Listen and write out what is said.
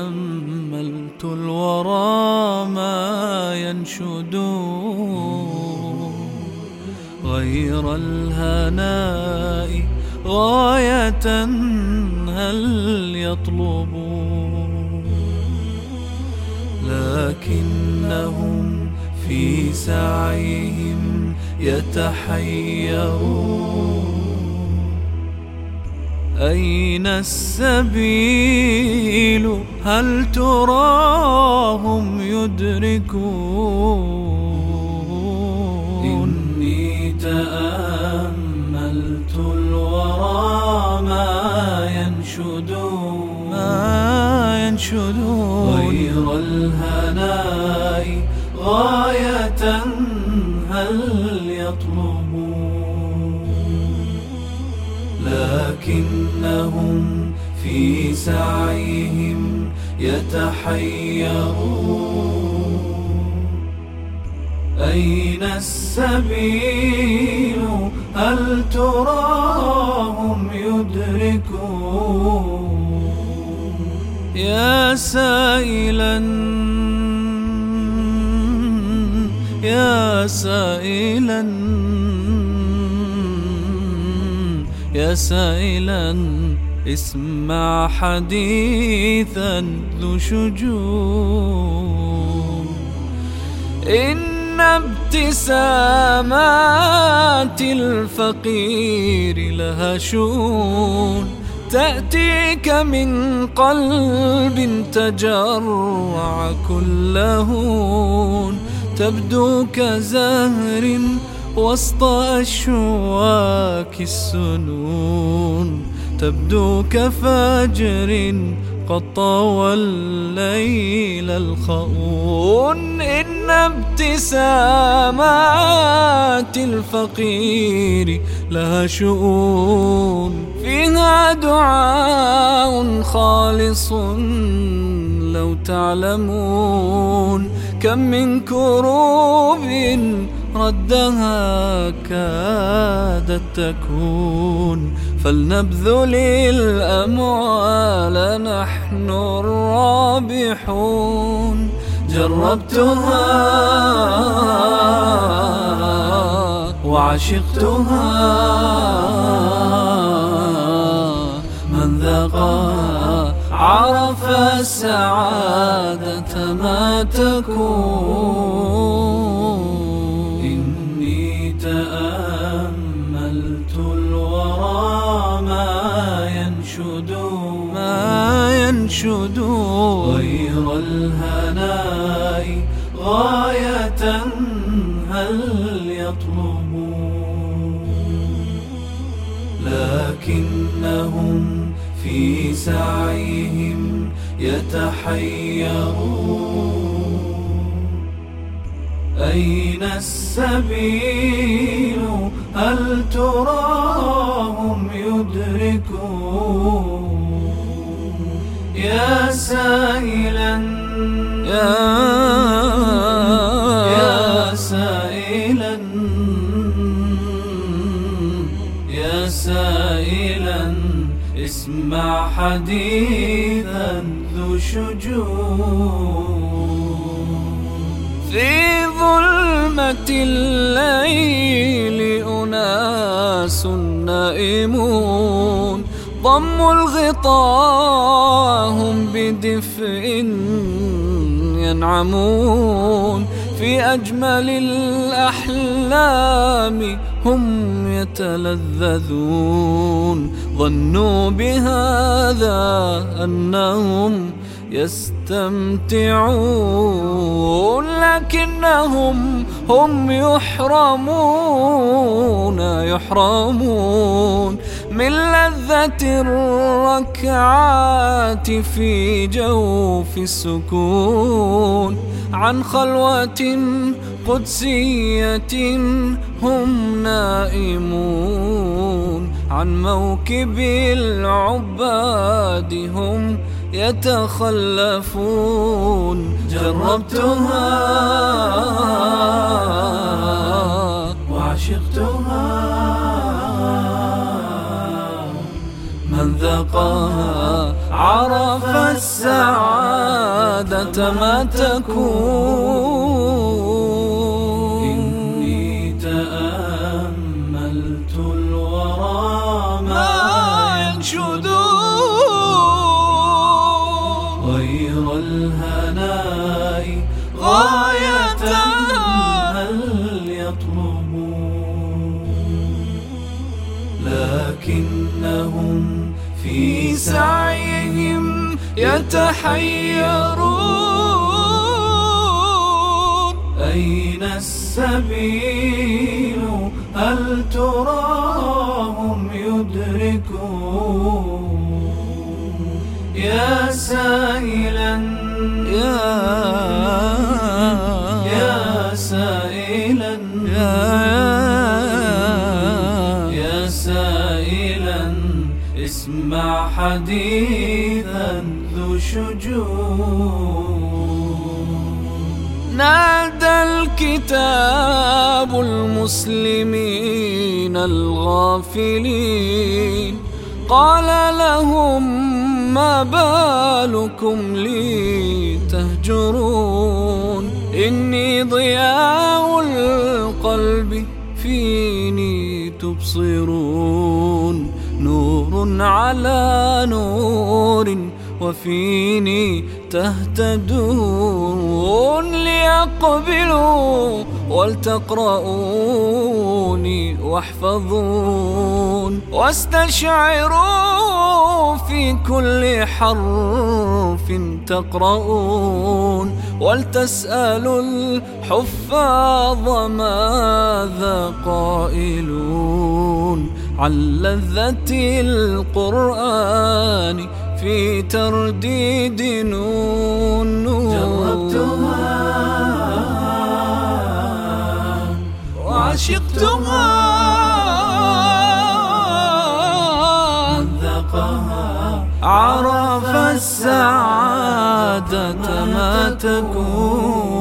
تأملت الورى ما ينشد غير الهناء غاية هل يطلب؟ لكنهم في سعيهم يتحيرون. أين السبيل؟ هل تراهم يدركون؟ إني تأملت الورى ما ينشد ما ينشد غير الهناء غاية هل يطلبون؟ لكنهم في سعيهم يتحيرون. أين السبيل؟ هل تراهم يدركون؟ يا سائلا يا سائلا. يا سائلا اسمع حديثا ذو شجون. إن ابتسامات الفقير لها شؤون. تأتيك من قلب تجرع كلهون تبدو كزهر وسط أشواك السنون تبدو كفجر قد طوى الليل الخؤون إن ابتسامات الفقير لها شؤون فيها دعاء خالص تعلمون كم من كروب ردها كادت تكون فلنبذل الأموال نحن الرابحون جربتها وعشقتها من ذاقها عرف السعادة ما تكون. إني تأملت الورى ما ينشد ما ينشد غير الهناء. غاية هل يطلبون لكنهم في سعيهم يتحيرون؟ أين السبيل؟ هل تراهم يدركون؟ يا سائلا يا يا سائلا يا سائلا. اسمع حديثا ذو شجون. في ظلمة الليل أناس نائمون. ضموا الغطاء هم بدفء ينعمون. في أجمل الأحلام هم يتلذذون. ظنوا بهذا أنهم يستمتعون لكنهم هم يحرمون. يحرمون من لذة الركعات في جوف السكون. عن خلوة قدسية هم نائمون. عن موكب العباد هم يتخلفون. جربتها وعشقتها من ذاقها عرف السعادة ما تكون. يتحيرون؟ أين السبيل؟ هل تراهم يدركون؟ يا سائلا يا يا سائلا يا يا سائلا اسمع حديثا ذو شجون. نادى الكتاب المسلمين الغافلين. قال لهم ما بالكم لي تهجرون؟ إني ضياء القلب فيني تبصرون؟ نور على نور وفيني تهتدون ليقبلوا ولتقرؤوني واحفظون واستشعروا في كل حرف تقرؤون ولتسألوا الحفاظ ماذا قائلون عن لذة القرآن في ترديد نون جربتها وعشقتها. ذاقها عرف السعادة ما تكون.